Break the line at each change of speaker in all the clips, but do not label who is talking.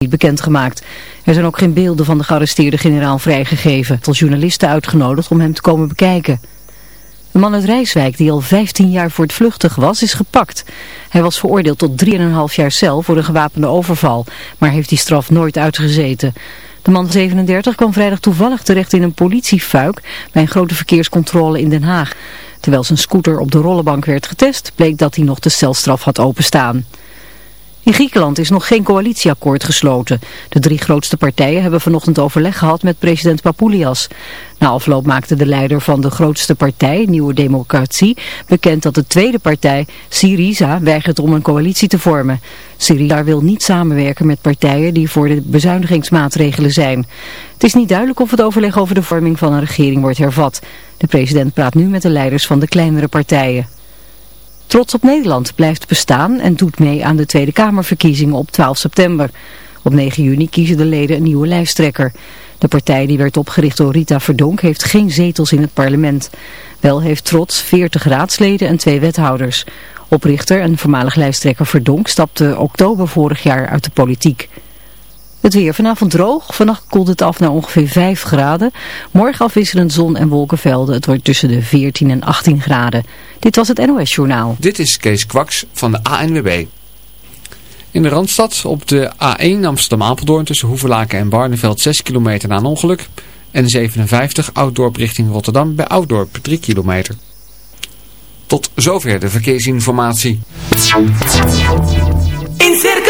niet bekendgemaakt. Er zijn ook geen beelden van de gearresteerde generaal vrijgegeven. Tot journalisten uitgenodigd om hem te komen bekijken. De man uit Rijswijk, die al 15 jaar voor het vluchtig was, is gepakt. Hij was veroordeeld tot 3,5 jaar cel voor een gewapende overval, maar heeft die straf nooit uitgezeten. De man van 37 kwam vrijdag toevallig terecht in een politiefuik bij een grote verkeerscontrole in Den Haag. Terwijl zijn scooter op de rollenbank werd getest, bleek dat hij nog de celstraf had openstaan. In Griekenland is nog geen coalitieakkoord gesloten. De drie grootste partijen hebben vanochtend overleg gehad met president Papoulias. Na afloop maakte de leider van de grootste partij, Nieuwe Democratie, bekend dat de tweede partij, Syriza, weigert om een coalitie te vormen. Syriza wil niet samenwerken met partijen die voor de bezuinigingsmaatregelen zijn. Het is niet duidelijk of het overleg over de vorming van een regering wordt hervat. De president praat nu met de leiders van de kleinere partijen. Trots op Nederland blijft bestaan en doet mee aan de Tweede Kamerverkiezingen op 12 september. Op 9 juni kiezen de leden een nieuwe lijsttrekker. De partij die werd opgericht door Rita Verdonk heeft geen zetels in het parlement. Wel heeft Trots 40 raadsleden en twee wethouders. Oprichter en voormalig lijsttrekker Verdonk stapte oktober vorig jaar uit de politiek. Het weer vanavond droog. Vannacht koelt het af naar ongeveer 5 graden. Morgen afwisselend zon en wolkenvelden. Het wordt tussen de 14 en 18 graden. Dit was het NOS Journaal.
Dit is Kees Kwaks van de ANWB. In de Randstad op de A1 Amsterdam-Apeldoorn tussen Hoevelaken en Barneveld 6 kilometer na een ongeluk. En 57 Ouddorp richting Rotterdam bij Ouddorp 3 kilometer. Tot zover de verkeersinformatie.
In Circus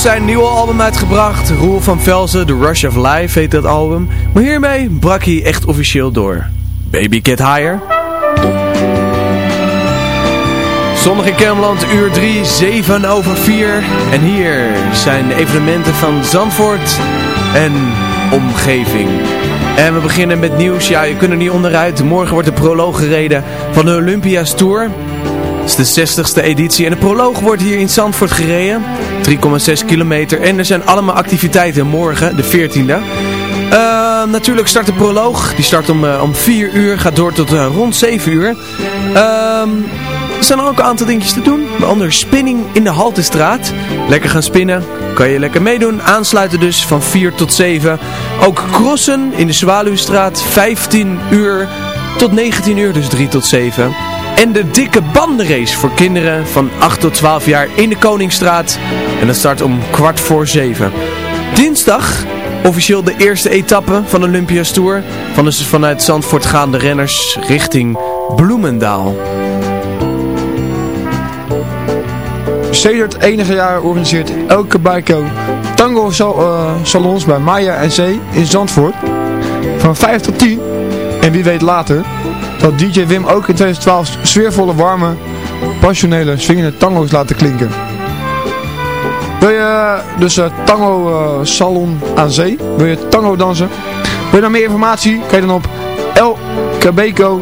Zijn nieuwe album uitgebracht. Roel van Velzen, The Rush of Life heet dat album. Maar hiermee brak hij echt officieel door. Baby Get Higher. Zondag in Kermeland, uur 3, 7 over 4. En hier zijn de evenementen van Zandvoort en omgeving. En we beginnen met nieuws. Ja, je kunt er niet onderuit. Morgen wordt de proloog gereden van de Olympia's Tour. Het is de 60ste editie en de proloog wordt hier in Zandvoort gereden. 3,6 kilometer. En er zijn allemaal activiteiten morgen, de 14e. Uh, natuurlijk start de proloog. Die start om, uh, om 4 uur, gaat door tot uh, rond 7 uur. Uh, er zijn ook een aantal dingetjes te doen. Waaronder spinning in de Haltestraat. Lekker gaan spinnen. Kan je lekker meedoen. Aansluiten dus van 4 tot 7. Ook crossen in de Zwaluwstraat. 15 uur tot 19 uur. Dus 3 tot 7. En de dikke bandenrace voor kinderen van 8 tot 12 jaar in de Koningsstraat. En dat start om kwart voor 7. Dinsdag officieel de eerste etappe van de Olympia's Tour. Van dus vanuit Zandvoort gaan de renners richting Bloemendaal.
Sedert enige jaar organiseert elke Baiko tango uh, salons bij Maya en Zee in Zandvoort. Van 5 tot 10 en wie weet later dat DJ Wim ook in 2012 sfeervolle, warme, passionele, swingende tango's laten klinken. Wil je dus uh, tango uh, salon aan zee? Wil je tango dansen? Wil je dan meer informatie? Kijk dan op lkbeko.nl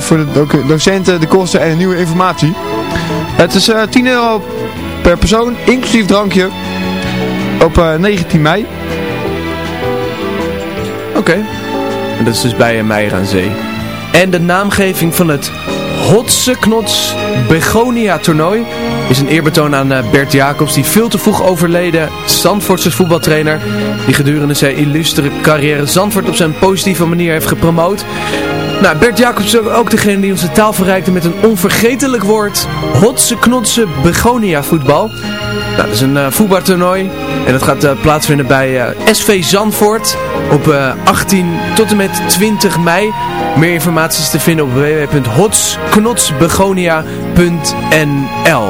voor de docenten, de kosten en nieuwe informatie. Het is uh, 10 euro per persoon, inclusief drankje, op 19 mei.
Oké. En dat is dus bij Meijer aan Zee. En de naamgeving van het Hotse Knots Begonia toernooi is een eerbetoon aan Bert Jacobs, die veel te vroeg overleden Zandvoortse voetbaltrainer, die gedurende zijn illustere carrière Zandvoort op zijn positieve manier heeft gepromoot. Nou, Bert Jacobs is ook degene die onze taal verrijkte met een onvergetelijk woord, Hotse Knotse Begonia voetbal. Nou, dat is een uh, voetbaltoernooi en dat gaat uh, plaatsvinden bij uh, SV Zandvoort op 18 tot en met 20 mei. Meer informatie is te vinden op www.hotsknotsbegonia.nl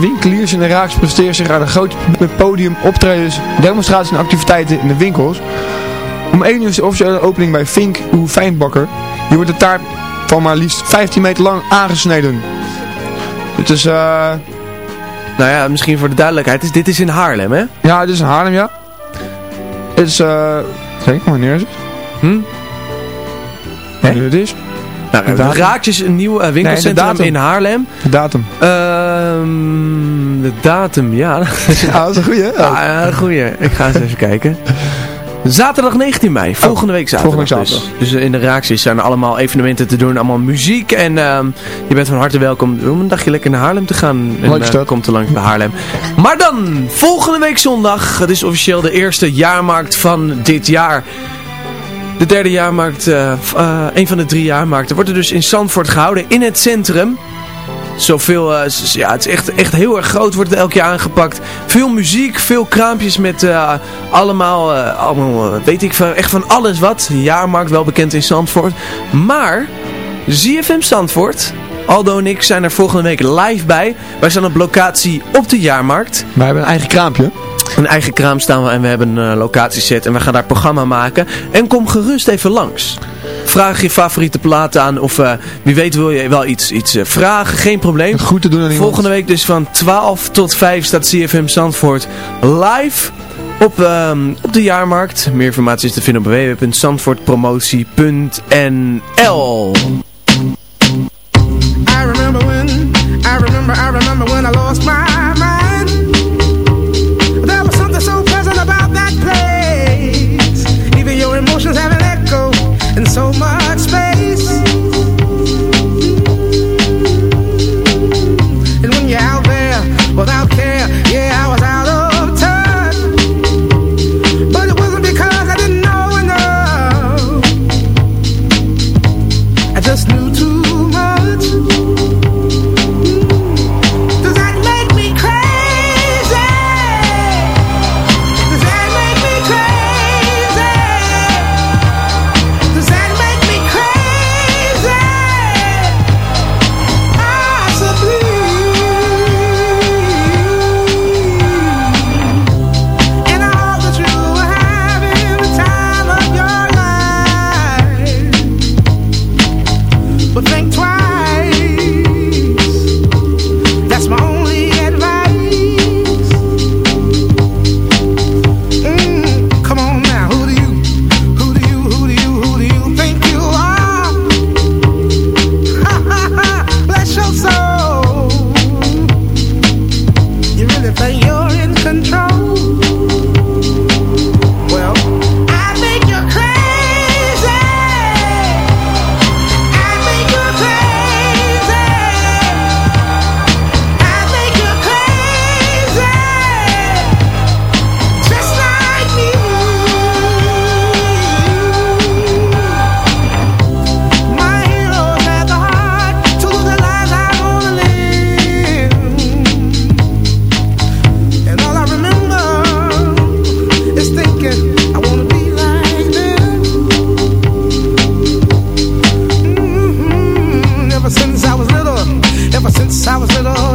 Winkeliers en, Raaks presteren zich aan een groot podium, optredens, demonstraties en activiteiten in de winkels. Om 1 uur is de officiële opening bij Fink uw Fijnbakker. Hier wordt de taart van maar liefst 15 meter lang aangesneden. Het is... eh.
Nou ja, misschien voor de duidelijkheid. Is, dit is in Haarlem, hè?
Ja, het is in Haarlem, ja. Het is... eh. Zeg ik, wanneer is het?
Hm?
Wanneer het is?
Nou, Raakjes een nieuw uh, winkelcentrum nee, in Haarlem.
De datum.
Uh, de datum, ja.
ja, dat is een goeie. hè?
Ja, een goeie. Ik ga eens even kijken. Zaterdag 19 mei, volgende week zaterdag.
Volgende week zaterdag.
Dus, dus in de Raakjes zijn er allemaal evenementen te doen, allemaal muziek. En uh, je bent van harte welkom om een dagje lekker naar Haarlem te gaan. En uh, komt er langs bij Haarlem. Maar dan, volgende week zondag, het is officieel de eerste jaarmarkt van dit jaar. De derde jaarmarkt, uh, een van de drie jaarmarkten, wordt er dus in Zandvoort gehouden, in het centrum. Zoveel, uh, ja, het is echt, echt heel erg groot, wordt het elk jaar aangepakt. Veel muziek, veel kraampjes met uh, allemaal, uh, allemaal weet ik van, echt van alles wat. Jaarmarkt, wel bekend in Zandvoort. Maar, ZFM Zandvoort, Aldo en ik zijn er volgende week live bij. Wij staan op locatie op de Jaarmarkt.
Wij hebben een eigen kraampje.
Een eigen kraam staan we en we hebben een locatieset en we gaan daar programma maken. En kom gerust even langs. Vraag je favoriete platen aan of uh, wie weet wil je wel iets, iets uh, vragen, geen probleem.
Goed te doen aan iemand.
Volgende week dus van 12 tot 5 staat CFM Zandvoort live op, um, op de jaarmarkt. Meer informatie is te vinden op www.zandvoortpromotie.nl
I remember when, I remember, I remember when I lost my since I was
little.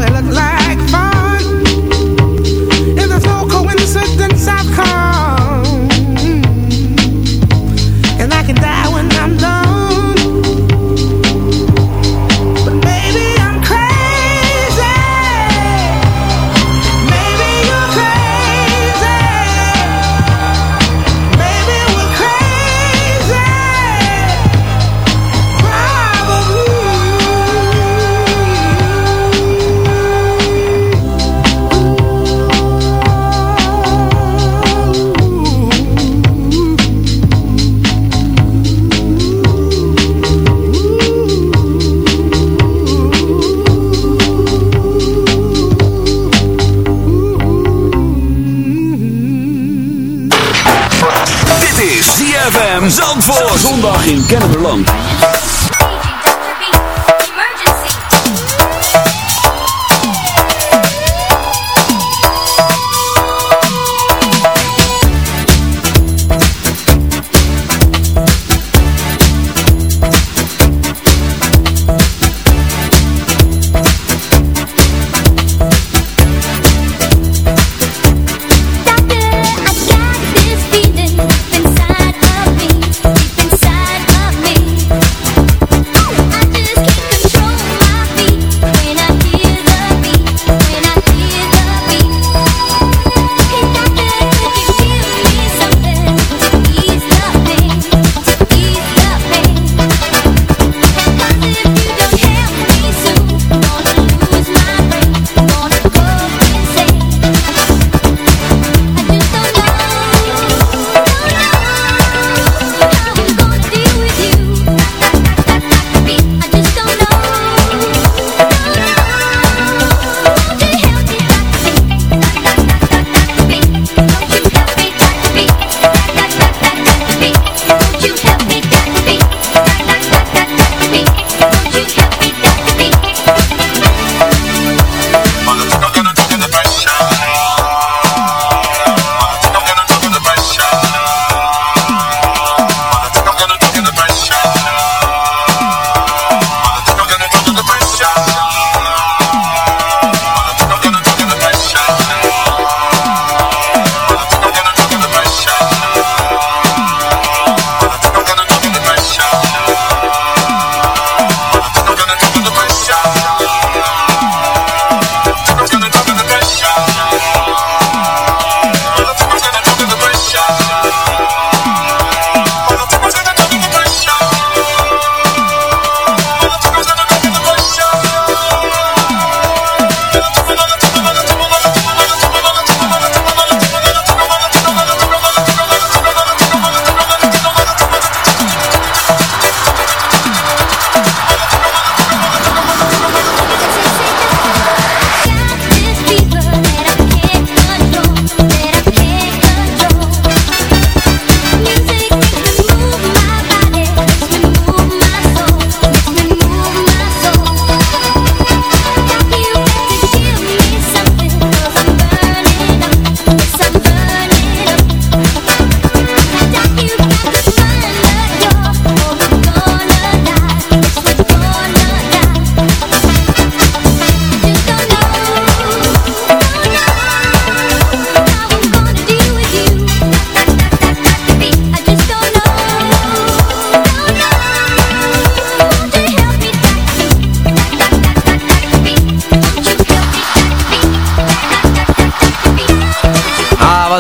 In Kennemerland.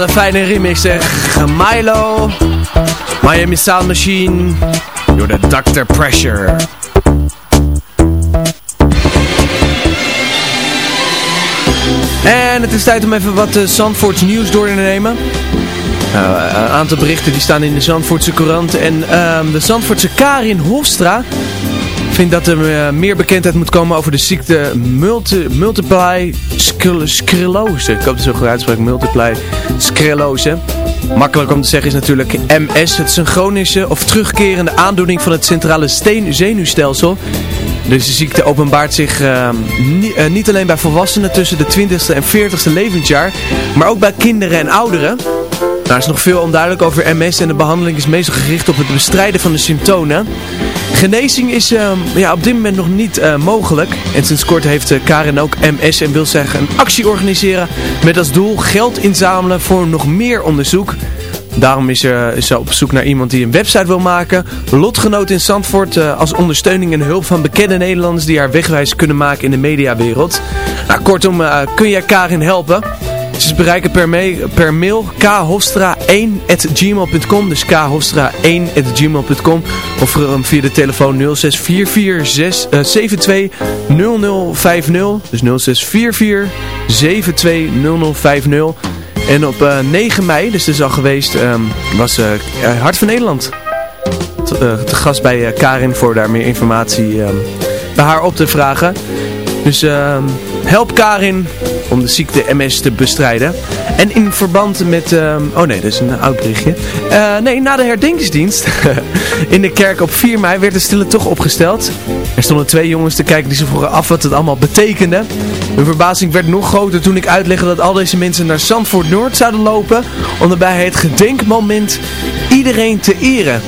Fijne remix zeg. Milo, Miami Sound Machine, door de Dr. Pressure. En het is tijd om even wat uh, Zandvoorts nieuws door te nemen. Uh, een aantal berichten die staan in de Zandvoortse Courant. En uh, de Zandvoortse Karin Hofstra vindt dat er uh, meer bekendheid moet komen over de ziekte multi multiply sclerose. Ik hoop dat zo goed uitspraak. Multiply sclerose. Makkelijk om te zeggen is natuurlijk MS. Het is een chronische of terugkerende aandoening van het centrale zenuwstelsel. Deze ziekte openbaart zich uh, niet alleen bij volwassenen tussen de 20ste en 40ste levensjaar, maar ook bij kinderen en ouderen. Er is nog veel onduidelijk over MS en de behandeling is meestal gericht op het bestrijden van de symptomen. Genezing is uh, ja, op dit moment nog niet uh, mogelijk. En sinds kort heeft uh, Karin ook MS en wil zeggen een actie organiseren met als doel geld inzamelen voor nog meer onderzoek. Daarom is, ze op zoek naar iemand die een website wil maken. Lotgenoot in Zandvoort als ondersteuning en hulp van bekende Nederlanders die haar wegwijs kunnen maken in de mediawereld. Nou, kortom, kun jij Karin helpen? Ze bereiken per, mail khostra1.gmail.com Dus khostra1.gmail.com Of via de telefoon 0644720050 Dus 0644720050 En op uh, 9 mei, dus dat is al geweest, um, was uh, Hart van Nederland te, gast bij Karin voor daar meer informatie um, bij haar op te vragen. Dus help Karin om de ziekte MS te bestrijden. En in verband met... ehm, oh nee, dat is een oud berichtje. Eh, nee, na de herdenkingsdienst in de kerk op 4 mei werd de stille toch opgesteld. Er stonden twee jongens te kijken die ze vroegen af wat het allemaal betekende. Hun verbazing werd nog groter toen ik uitlegde dat al deze mensen naar Zandvoort Noord zouden lopen. Om daarbij het gedenkmoment iedereen te eren.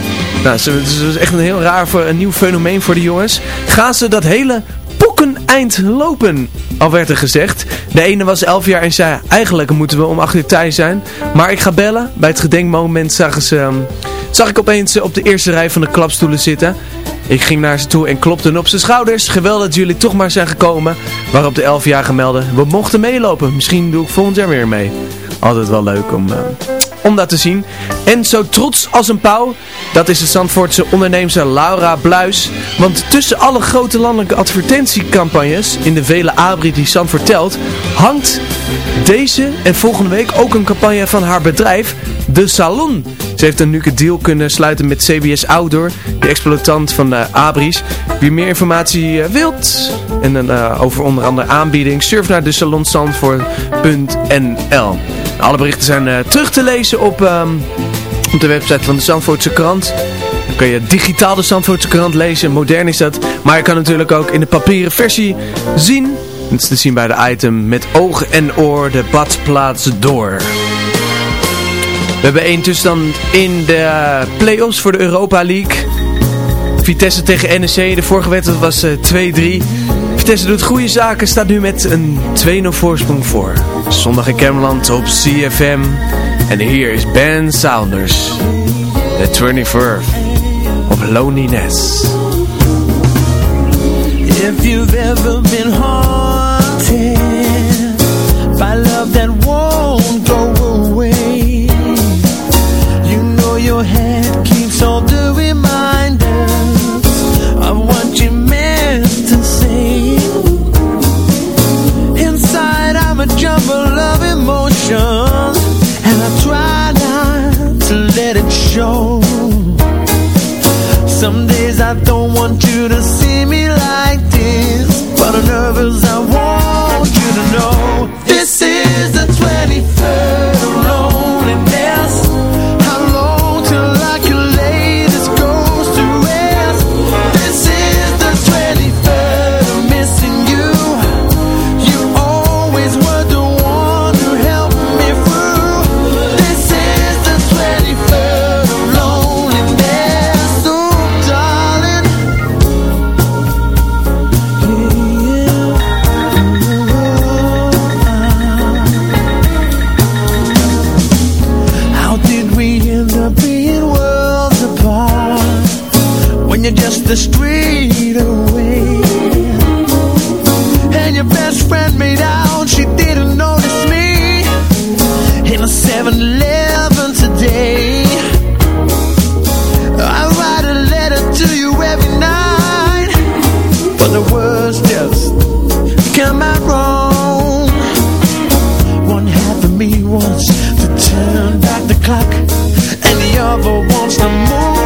Nou, het is echt een heel raar, een nieuw fenomeen voor de jongens. Gaan ze dat hele pokken eind lopen, al werd er gezegd. De ene was 11 jaar en zei, eigenlijk moeten we om 8 uur thuis zijn. Maar ik ga bellen. Bij het gedenkmoment zagen ze, ehm, zag ik opeens op de eerste rij van de klapstoelen zitten. Ik ging naar ze toe en klopte op zijn schouders. Geweldig dat jullie toch maar zijn gekomen. Waarop de 11-jarige meldde, we mochten meelopen. Misschien doe ik volgend jaar weer mee. Altijd wel leuk om... Uh, om dat te zien. En zo trots als een pauw, dat is de Zandvoortse onderneemster Laura Bluis. Want tussen alle grote landelijke advertentiecampagnes in de vele abri die Zandvoort telt, hangt deze en volgende week ook een campagne van haar bedrijf, De Salon. Ze heeft een nuke deal kunnen sluiten met CBS Outdoor, de exploitant van de Abris. Wie meer informatie wilt en uh, over onder andere aanbieding, surf naar de salonzandvoort.nl. Alle berichten zijn uh, terug te lezen op, um, op de website van de Zandvoortse krant. Dan kun je digitaal de Zandvoortse krant lezen, modern is dat. Maar je kan natuurlijk ook in de papieren versie zien. Dat is te zien bij de item met oog en oor de badplaats door. We hebben één tussenstand in de play-offs voor de Europa League. Vitesse tegen NEC, de vorige wedstrijd was uh, 2-3. Vitesse doet goede zaken, staat nu met een 2-0 voorsprong voor. Zondag in op CFM. En hier is Ben Saunders. The 24th of Loneliness.
If you've ever been haunted want you to turn back the clock, and the other wants to move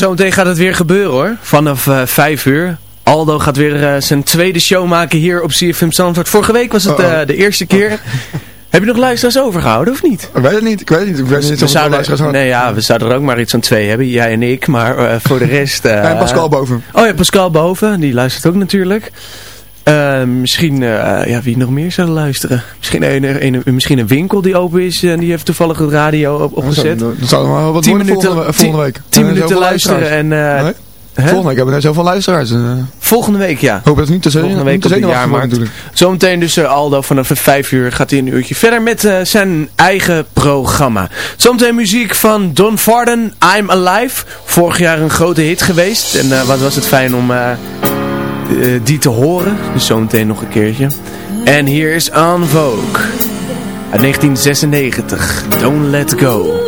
zometeen gaat het weer gebeuren hoor. Vanaf uh, 5 uur. Aldo gaat weer uh, zijn tweede show maken hier op CFM Zandvoort. Vorige week was het uh, de eerste keer. Heb je nog luisteraars overgehouden of niet?
Ik weet het niet, ik weet het niet. Ik weet niet
we zouden, nee, ja, we zouden er ook maar iets van twee hebben, jij en ik. Maar uh, voor de rest...
en Pascal boven.
Oh ja, Pascal boven, die luistert ook natuurlijk. Uh, misschien, uh, ja, wie nog meer zou luisteren? Misschien een, een, misschien een winkel die open is en die heeft toevallig het radio op, opgezet.
Dat zou wel wat minuten, volgende, volgende week.
Tien minuten luisteren en... Uh,
nee? Volgende week hebben we net zoveel luisteraars.
Volgende week, ja.
Hoop dat niet te
Volgende week op de jaarmarkt. Zometeen dus Aldo vanaf de vijf uur gaat hij een uurtje verder met uh, zijn eigen programma. Zometeen muziek van Don Farden, I'm Alive. Vorig jaar een grote hit geweest. En wat was het fijn om die te horen. Dus zometeen nog een keertje. En hier is Vogue. Uit 1996. Don't Let Go.
Don't let go.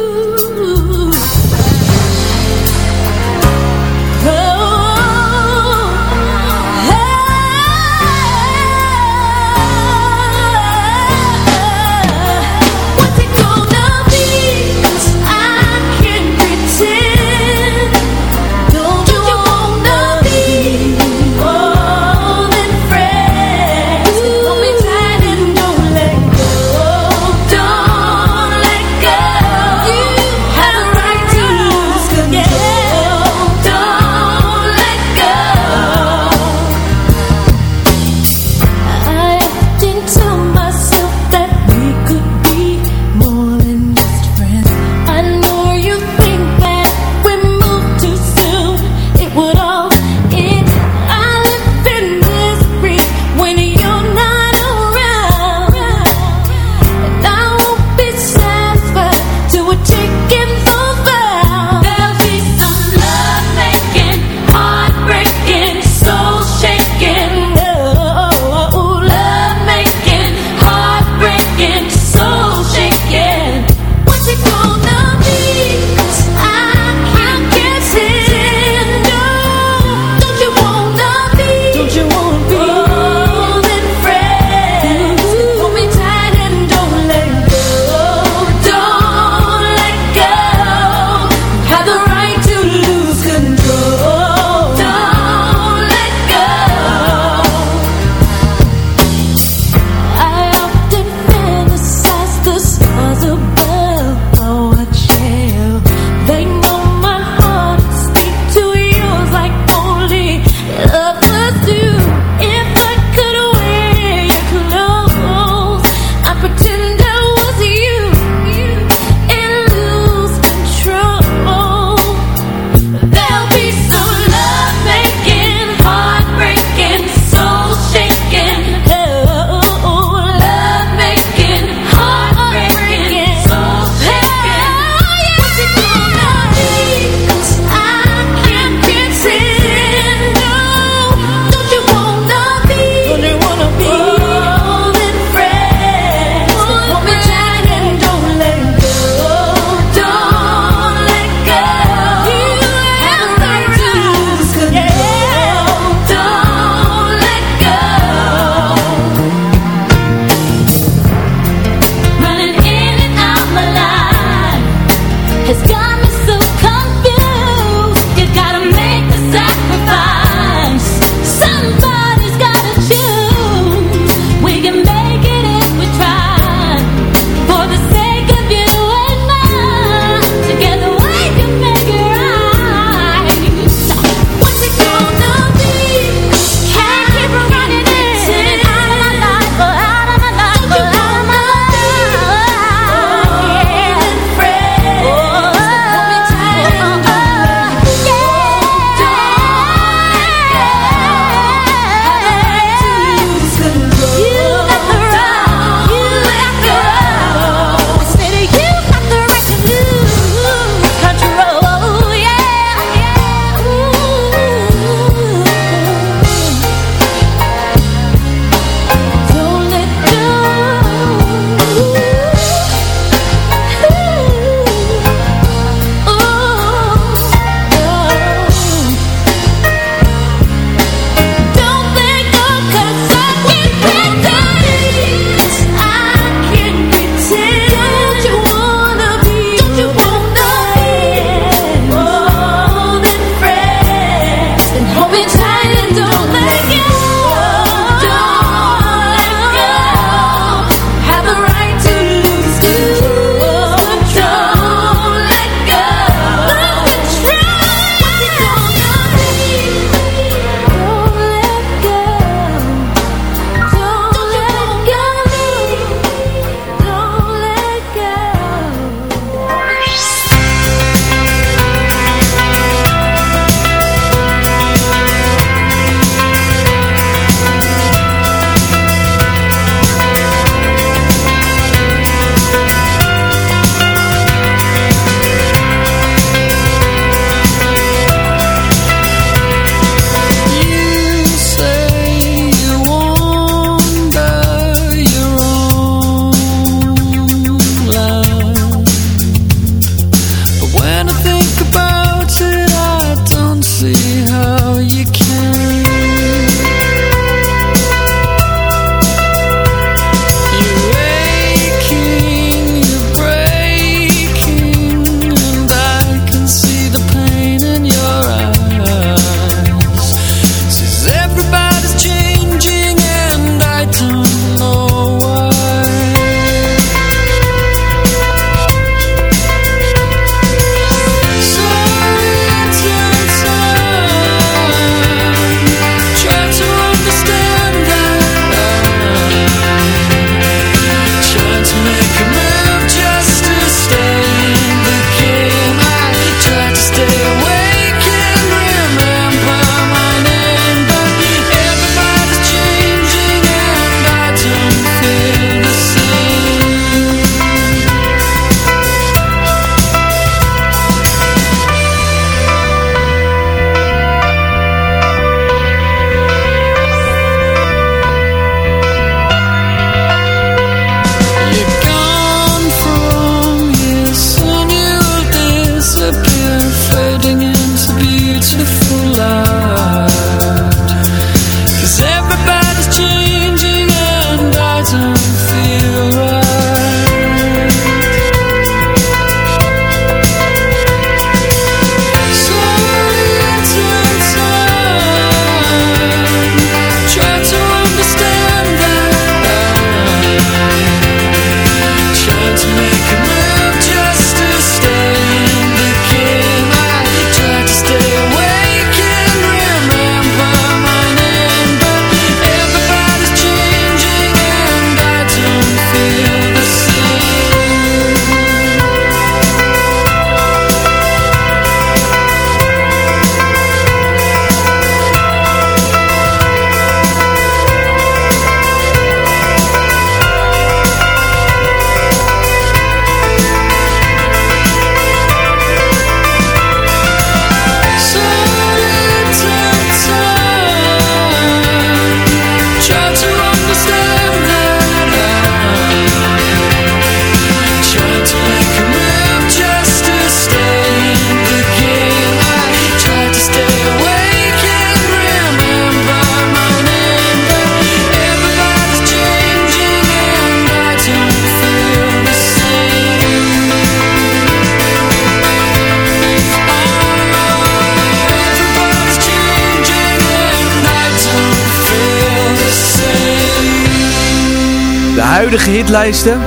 Huidige hitlijsten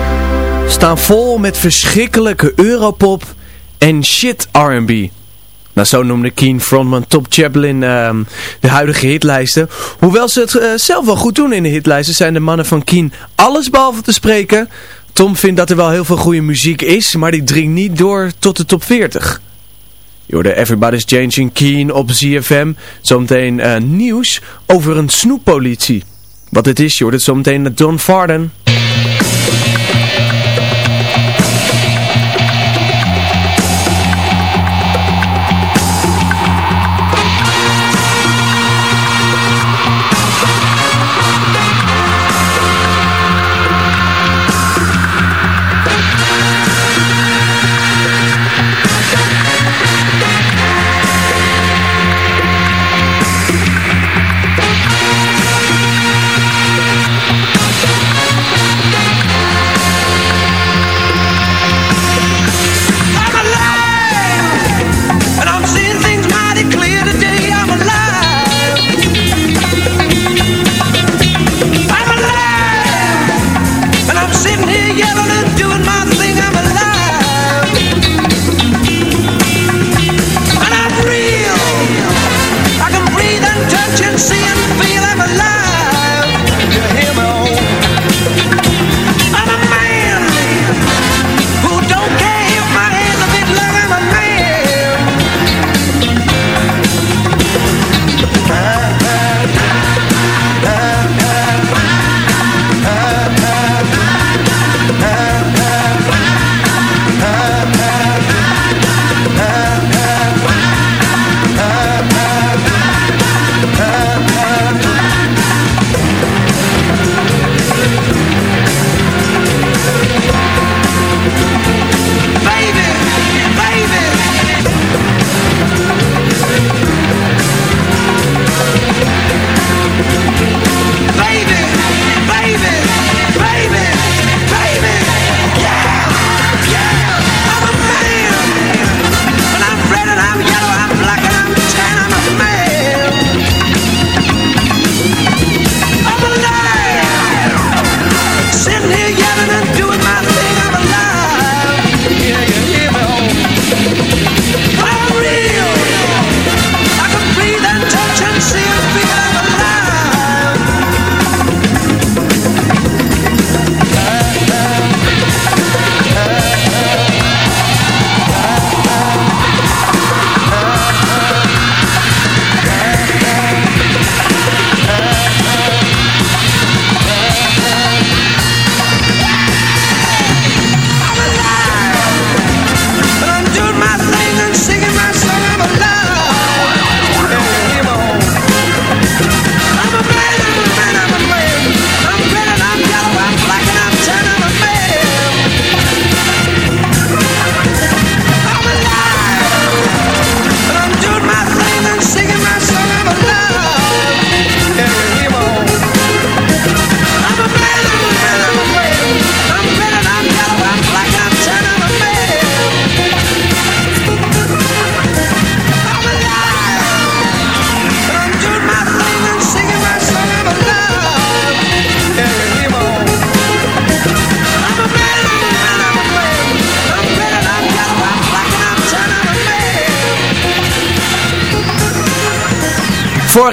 staan vol met verschrikkelijke europop en shit R&B. Nou, zo noemde Keen frontman Top Chaplin ehm, de huidige hitlijsten. Hoewel ze het eh, zelf wel goed doen in de hitlijsten, zijn de mannen van Keen alles behalve te spreken. Tom vindt dat er wel heel veel goede muziek is, maar die dringt niet door tot de top 40. Je Everybody's Changing Keen op ZFM. Zometeen uh, nieuws over een snoeppolitie. Wat het is, je hoort het zometeen met Don Farden.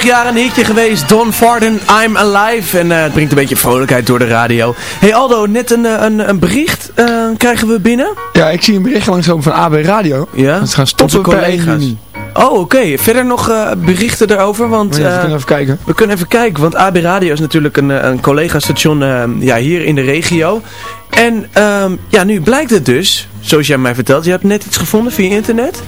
Vorig jaar een hitje geweest, Don Farden, I'm Alive. En uh, het brengt een beetje vrolijkheid door de radio. Hey Aldo, net een, eh, een, een bericht uh, krijgen we binnen.
Ja, ik zie een bericht langskomen van AB Radio.
Ja?
Dat ze gaan stoppen
collega's. Oh, oké. Okay. Verder nog uh, berichten daarover? Want,
ja, we kunnen even kijken.
We kunnen even kijken, want AB Radio is natuurlijk een, een collega-station ja, hier in de regio. En um, ja, nu blijkt het dus, zoals jij mij vertelt, je hebt net iets gevonden via internet.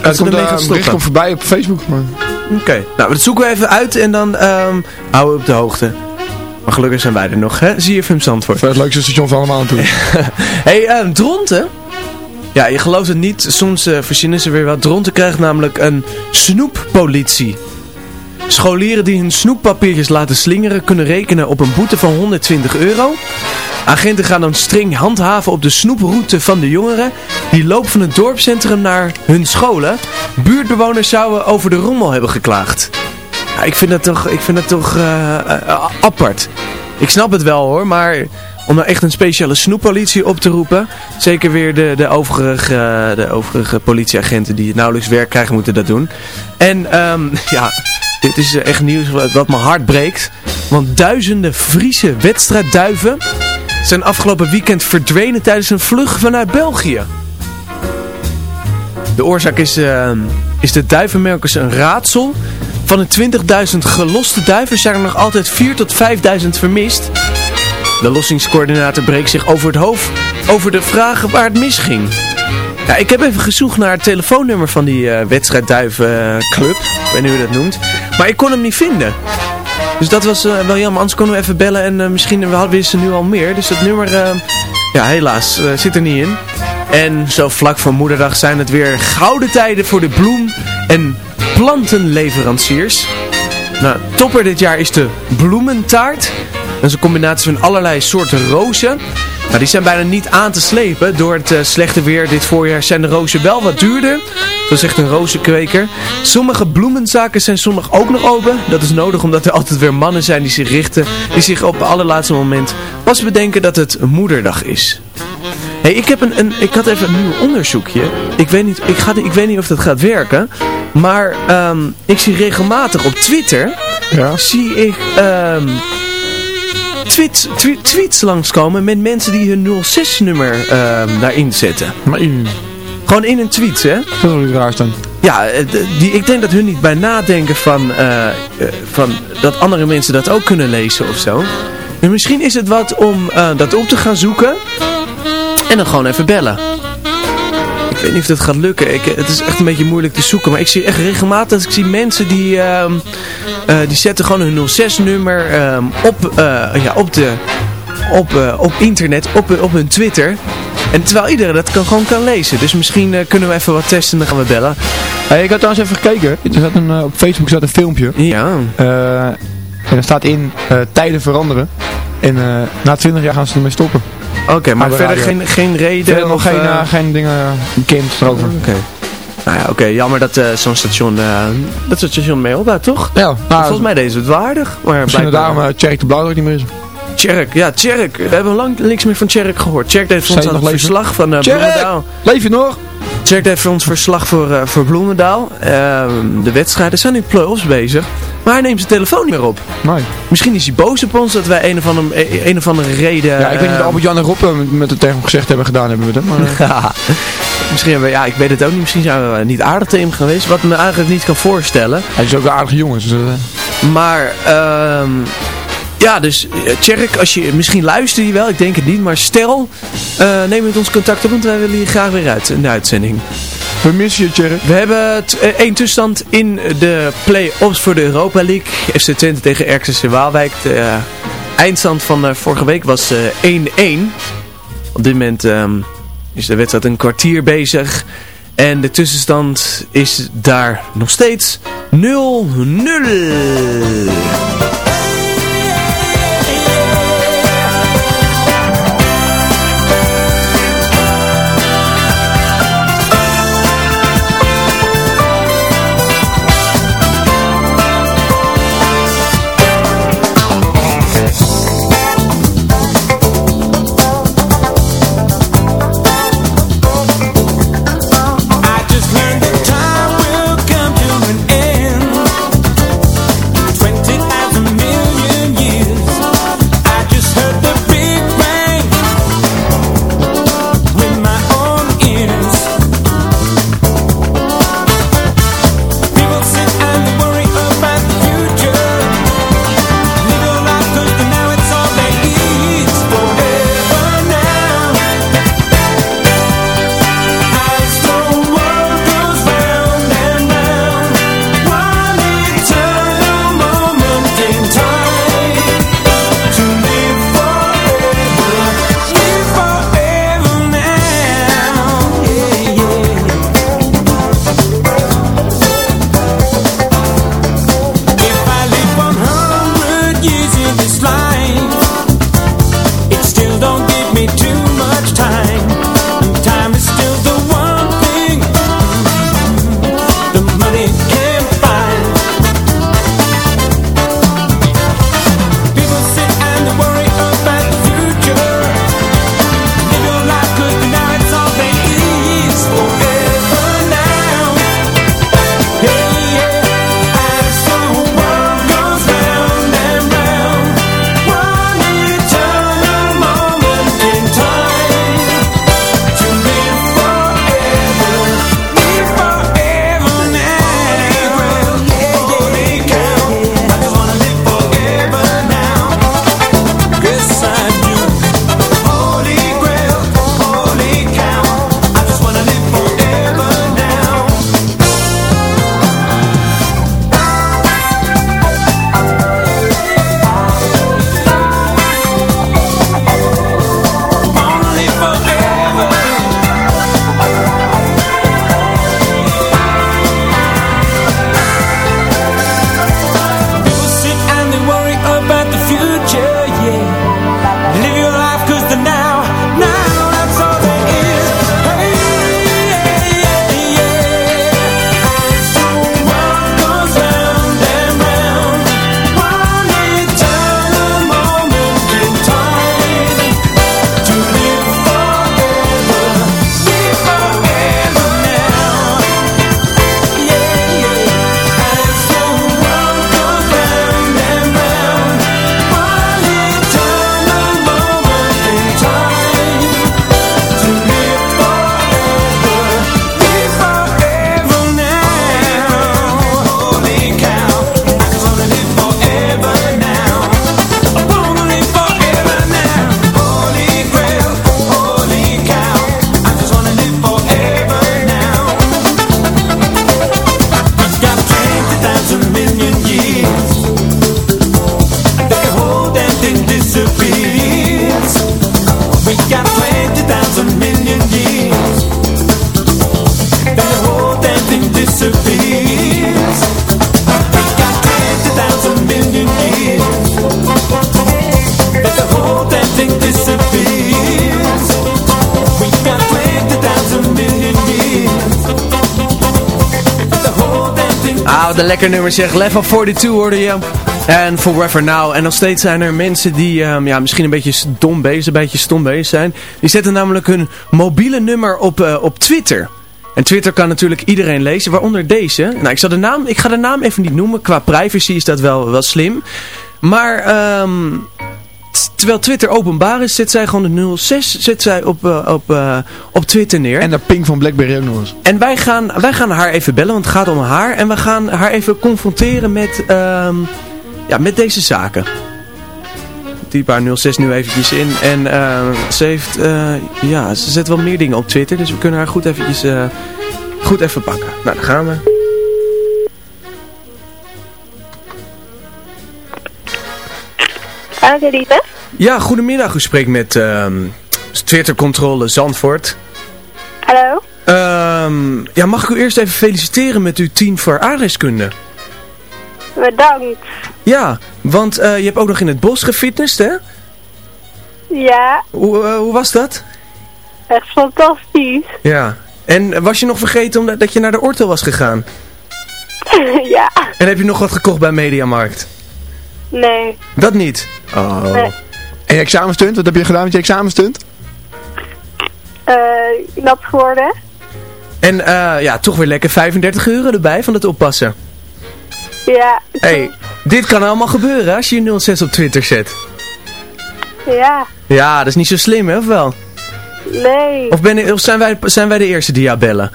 Het komt een bericht komt voorbij op Facebook. Maar...
Oké, okay. nou dat zoeken we even uit en dan um, houden we op de hoogte. Maar gelukkig zijn wij er nog, hè? Zie je film Zandvoort.
Het leukste station van allemaal toe.
hey, um, Dronten. Ja, je gelooft het niet. Soms uh, verzinnen ze weer wat. Dronten krijgt namelijk een snoeppolitie. Scholieren die hun snoeppapiertjes laten slingeren kunnen rekenen op een boete van 120 euro. Agenten gaan dan streng handhaven op de snoeproute van de jongeren. Die lopen van het dorpscentrum naar hun scholen. Buurtbewoners zouden over de rommel hebben geklaagd. Ik vind dat toch, ik vind dat toch uh, apart. Ik snap het wel hoor, maar om nou echt een speciale snoeppolitie op te roepen. Zeker weer de, de, overige, de overige politieagenten die nauwelijks werk krijgen moeten dat doen. En ehm, ja, dit is echt nieuws wat, mijn hart breekt. Want duizenden Friese wedstrijdduiven zijn afgelopen weekend verdwenen tijdens een vlucht vanuit België. De oorzaak is, uh, is de duivenmelkers een raadsel. Van de 20.000 geloste duiven zijn er nog altijd 4.000 tot 5.000 vermist. De lossingscoördinator breekt zich over het hoofd over de vragen waar het misging. Ja, ik heb even gezocht naar het telefoonnummer van die uh, wedstrijdduivenclub. ik weet niet hoe dat noemt. Maar ik kon hem niet vinden. Dus dat was uh, wel jammer. Anders konden we even bellen en uh, misschien we hadden we ze nu al meer. Dus dat nummer, ja helaas, zit er niet in. En zo vlak voor moederdag zijn het weer gouden tijden voor de bloem- en plantenleveranciers. Nou, topper dit jaar is de bloementaart. Dat is een combinatie van allerlei soorten rozen. Nou, die zijn bijna niet aan te slepen. Door het uh, slechte weer dit voorjaar zijn de rozen wel wat duurder. Zo zegt een rozenkweker. Sommige bloemenzaken zijn zondag ook nog open. Dat is nodig omdat er altijd weer mannen zijn die zich richten. Die zich op het allerlaatste moment pas bedenken dat het moederdag is. Hey, ik, heb een, een, ik had even een nieuw onderzoekje. Ik weet niet, ik ga, ik weet niet of dat gaat werken. Maar um, ik zie regelmatig op Twitter...
Ja.
Zie ik... Um, tweets, tweet, tweets langskomen met mensen die hun 06-nummer um, daarin zetten.
Maar in...
Gewoon in een tweet, hè?
Dat is raars dan.
Ja, die, ik denk dat hun niet bij nadenken van, uh, van dat andere mensen dat ook kunnen lezen of zo. En misschien is het wat om uh, dat op te gaan zoeken en dan gewoon even bellen. Ik weet niet of dat gaat lukken. Ik, het is echt een beetje moeilijk te zoeken. Maar ik zie echt regelmatig, ik zie mensen die, uh, die zetten gewoon hun 06-nummer uh, op, uh, ja, op, de, op, op internet, op, op hun Twitter. En terwijl iedereen dat kan, gewoon kan lezen. Dus misschien kunnen we even wat testen en dan gaan we bellen.
Hey, ik had trouwens even gekeken. Er zat een, op Facebook zat een filmpje.
Ja.
en er staat in tijden veranderen. En na 20 jaar gaan ze ermee stoppen.
Oké, okay, maar verder geen, geen reden?
Verder nog geen, geen dingen bekend erover.
Oké. Okay. Nou ja, oké, okay, jammer dat uh, zo'n station, uh, dat zo'n station mee ophoudt, toch?
Ja.
Nou, volgens mij deze het waardig. Maar
misschien daarom uh, Tjerk de Blauw ook niet meer is.
Tjerk, ja, Tjerk. We hebben lang niks meer van Tjerk gehoord. Tjerk heeft ons aan het verslag van uh, Bloemendaal.
leef je nog?
Tjerk heeft voor ons verslag voor, voor Bloemendaal. Uh, de wedstrijden zijn nu play-offs bezig. Maar hij neemt zijn telefoon niet meer op.
Nee.
Misschien is hij boos op ons dat wij een of andere, een of andere reden...
Ja, ik weet niet of Albert-Jan en Rob met het tegen hem gezegd hebben gedaan hebben we het. Maar,
ja, misschien hebben we, ja, ik weet het ook niet. Misschien zijn we niet aardig tegen hem geweest. Wat me eigenlijk niet kan voorstellen.
Hij is ook een aardige jongen. Dus,
maar... Um, ja, dus Tjerk, als je, misschien luister je wel, ik denk het niet, maar stel, uh, neem met ons contact op, want wij willen hier graag weer uit in de uitzending.
We missen je.
We hebben één tussenstand in de play-offs voor de Europa League. FC Twente tegen RKC Waalwijk. De uh, eindstand van uh, vorige week was 1-1. Op dit moment um, is de wedstrijd een kwartier bezig. En de tussenstand is daar nog steeds 0-0. Een lekker nummer zeg. Level 42 hoorde je. En Forever Now. En nog steeds zijn er mensen die um, ja, misschien een beetje dom bezig, een beetje stom bezig zijn. Die zetten namelijk hun mobiele nummer op, uh, op Twitter. En Twitter kan natuurlijk iedereen lezen, waaronder deze. Nou, ik, zal de naam, ik ga de naam even niet noemen. Qua privacy is dat wel, wel slim. Maar um, terwijl Twitter openbaar is, zet zij gewoon de 06 zet zij op, uh, op, uh, op Twitter neer.
En de ping van Blackberry ook nog eens.
En wij gaan, wij gaan haar even bellen, want het gaat om haar. En we gaan haar even confronteren met, um, ja, met deze zaken. Typ haar 06 nu eventjes in. En uh, ze heeft, ja, ze zet wel meer dingen op Twitter. Dus we kunnen haar goed eventjes, goed even pakken. Nou, daar gaan we.
Hallo, Rita.
Ja, goedemiddag. U spreekt met uh, Twitter-controle Zandvoort.
Hallo.
Um, ja, mag ik u eerst even feliciteren met uw team voor aardrijkskunde?
Bedankt.
Ja, want uh, je hebt ook nog in het bos gefitnessd, hè?
Ja.
Hoe, uh, hoe was dat?
Echt fantastisch.
Ja. En was je nog vergeten omdat, dat je naar de Orto was gegaan?
ja.
En heb je nog wat gekocht bij Mediamarkt?
Nee.
Dat niet? Oh.
Nee.
En je examenstunt? Wat heb je gedaan met je examenstunt?
Eh, uh, nat geworden.
En uh, ja, toch weer lekker 35 euro erbij van het oppassen.
Ja.
hey, dit kan allemaal gebeuren als je 06 op Twitter zet.
Ja.
Ja, dat is niet zo slim, hè, of wel?
Nee.
Of, ben, of zijn, wij, zijn wij de eerste die jou bellen?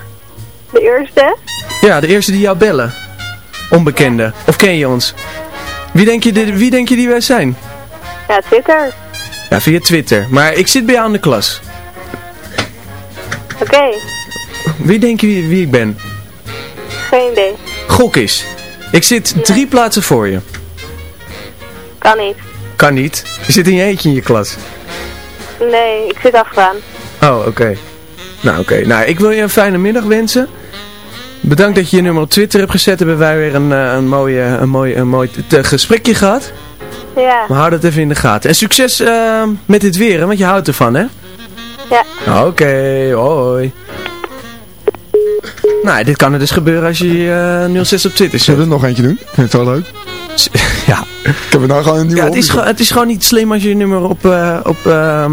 De eerste?
Ja, de eerste die jou bellen. Onbekende. Ja. Of ken je ons? Wie denk, je wie denk je die wij zijn?
Ja, Twitter.
Ja, via Twitter. Maar ik zit bij jou aan de klas.
Oké. Okay.
Wie denk je wie, wie, ik ben?
Geen idee.
Gok eens. Ik zit ja. drie plaatsen voor je.
Kan niet.
Kan niet? Je zit in je eentje in je klas.
Nee, ik zit afgedaan.
Oh, oké. Okay. Nou, oké. Okay. Nou, ik wil je een fijne middag wensen. Bedankt dat je je nummer op Twitter hebt gezet. Hebben wij weer een, een, mooie, een mooi, een mooi gesprekje gehad.
Ja.
Maar hou dat even in de gaten. En succes uh, met dit weer, hè? want je houdt ervan, hè?
Ja.
Oké, okay, hoi. Nou, dit kan er dus gebeuren als je uh, 06 op Twitter zet.
Zullen we er nog eentje doen? Vind je het wel leuk?
ja.
Ik heb er nou gewoon een nieuwe
ja, het is, het is gewoon niet slim als je je nummer op, uh, op uh,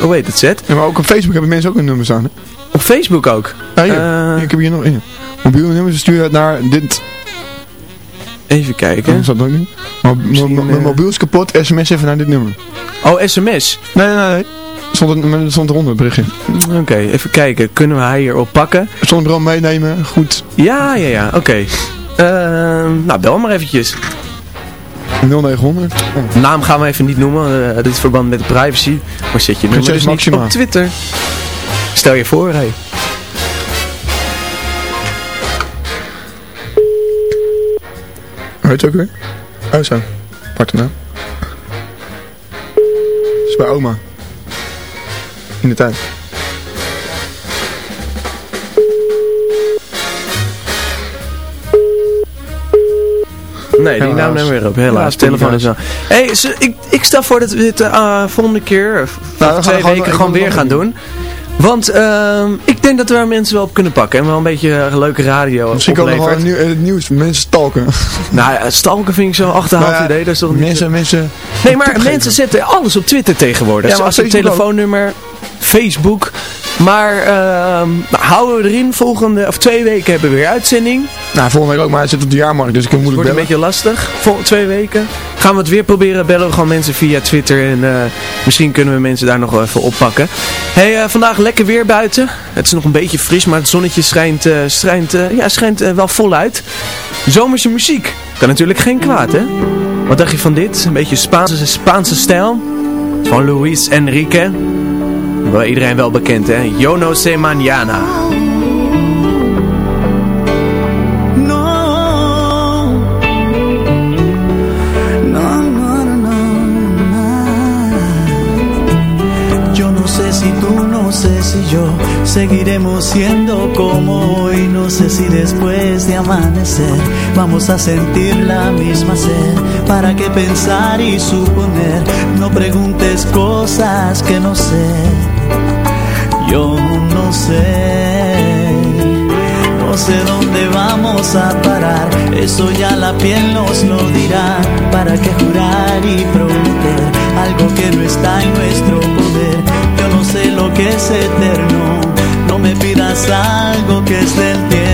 hoe heet het, zet.
Ja, maar ook op Facebook hebben mensen ook een nummer staan, hè?
Op Facebook ook?
Ja, hier. ik heb hier nog in. Mobiele nummers sturen het naar dit...
Even kijken.
Dat ook niet. Mijn mobiel is kapot, sms even naar dit nummer.
Oh, sms?
Nee, nee, nee. Stond, er, stond eronder berichtje.
Oké, okay, even kijken. Kunnen we hij hierop pakken?
Zonder bron meenemen, goed.
Ja, ja, ja, oké. Okay. Uh, nou, bel maar eventjes.
0900.
Oh. Naam gaan we even niet noemen, uh, dit is verband met privacy. Maar zet je nummer dus niet op Twitter. Stel je voor, hé. Hey.
Hoe ook weer? Oh zo, aparte naam. Is bij oma. In de tuin.
Nee, die naam nemen we weer op. Helaas, telefoon is wel. Hé, hey, ik, ik stel voor dat we dit uh, volgende keer, nou, twee weken, gewoon weer gaan doen. Want uh, ik denk dat we er mensen wel op kunnen pakken. En wel een beetje uh, leuke radio
Misschien kan nog wel het nieuws mensen stalken.
nou ja, stalken vind ik zo achterhaald nou ja, idee. Dat is toch
mensen, niet... mensen...
Nee, maar mensen zetten alles op Twitter tegenwoordig. Ja, Zoals een telefoonnummer, Facebook. Maar uh, houden we erin. Volgende, of twee weken hebben we weer uitzending.
Nou, volgende week ook, maar het zit op de jaarmarkt, dus ik moeilijk
Het wordt een beetje lastig. Vol twee weken. Gaan we het weer proberen. Bellen we gewoon mensen via Twitter. En uh, misschien kunnen we mensen daar nog wel even oppakken. Hey, uh, vandaag lekker weer buiten. Het is nog een beetje fris, maar het zonnetje schijnt, uh, schijnt, ja, schijnt wel voluit. Zomerse muziek. Kan natuurlijk geen kwaad, hè? Wat dacht je van dit? Een beetje Spaanse, Spaanse stijl. Van Luis Enrique. Wel iedereen wel bekend, hè? Yo no sé mañana.
Seguiremos siendo como hoy, no sé si después de amanecer vamos a sentir la misma sed. ¿Para qué pensar y suponer? No preguntes cosas que no sé. Yo no sé. no sé dónde vamos a parar. Eso ya la piel nos lo dirá. ¿Para qué jurar y prometer algo que no está en nuestro poder? Es eterno. No me pidas algo que es del tiempo.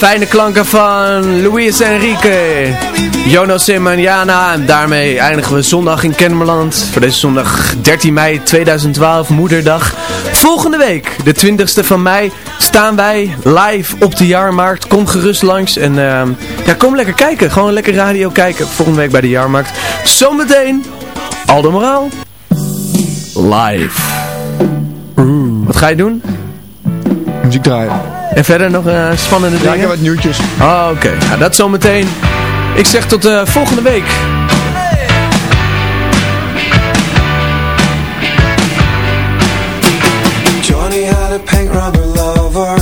fijne klanken van Luis Enrique. Jonas en Manjana. En daarmee eindigen we zondag in Kennemerland. Voor deze zondag 13 mei 2012, moederdag. Volgende week, de 20ste van mei, staan wij live op de jaarmarkt. Kom gerust langs en ehm, ja, kom lekker kijken. Gewoon lekker radio kijken. Volgende week bij de jaarmarkt. Zometeen, Aldo Moraal. Live. Wat ga je doen?
Muziek draaien.
En verder nog eh, spannende
Ja,
dingen?
ik heb wat nieuwtjes.
Oh, oké. Nou, dat zometeen. Ik zeg tot eh, volgende week.
Johnny had a pink rubber lover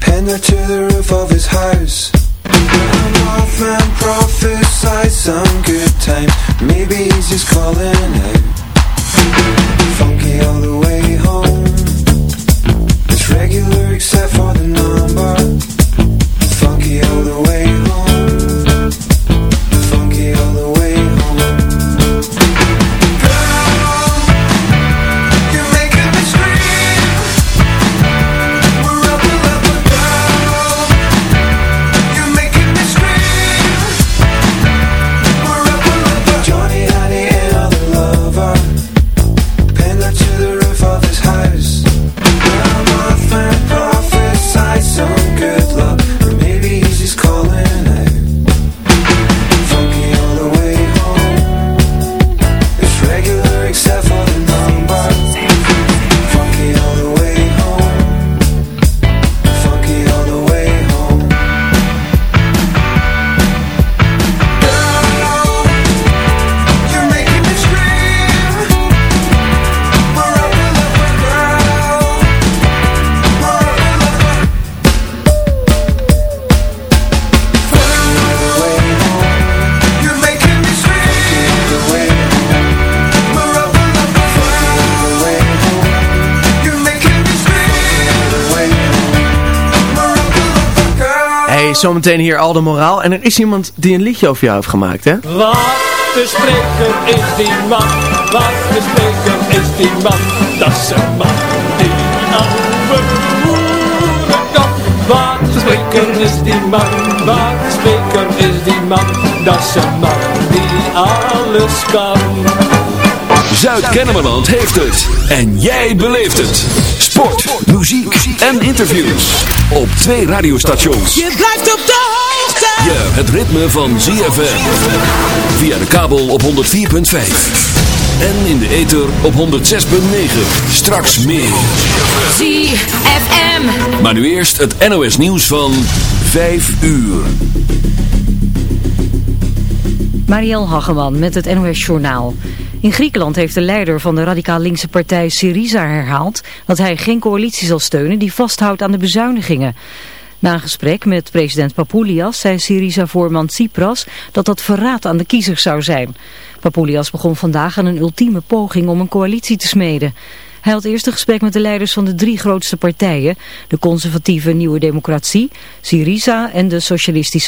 Pinned her to the roof of his house A Mothman prophesied some good times Maybe he's just calling out Funky all the way home regular except for the number. Funky all the way
zometeen hier Aldo Moraal. En er is iemand die een liedje over jou heeft gemaakt, hè?
Wat de spreker is die man, wat de spreker is die man, dat is een man die boeren kan. Wat de spreker is die man, wat de spreker is die man, dat is een man die alles kan.
Zuid-Kennemerland heeft het. En jij beleeft het. Sport, muziek en interviews. Op twee radiostations.
Je blijft op de hoogte.
Ja, het ritme van ZFM. Via de kabel op 104.5. En in de ether op 106.9. Straks meer.
ZFM.
Maar nu eerst het NOS nieuws van 5 uur.
Marielle Hageman met het NOS Journaal. In Griekenland heeft de leider van de radicaal linkse partij Syriza herhaald dat hij geen coalitie zal steunen die vasthoudt aan de bezuinigingen. Na een gesprek met president Papoulias zei Syriza-voorman Tsipras dat dat verraad aan de kiezers zou zijn. Papoulias begon vandaag aan een ultieme poging om een coalitie te smeden. Hij had eerst een gesprek met de leiders van de drie grootste partijen, de conservatieve Nieuwe Democratie, Syriza en de Socialistische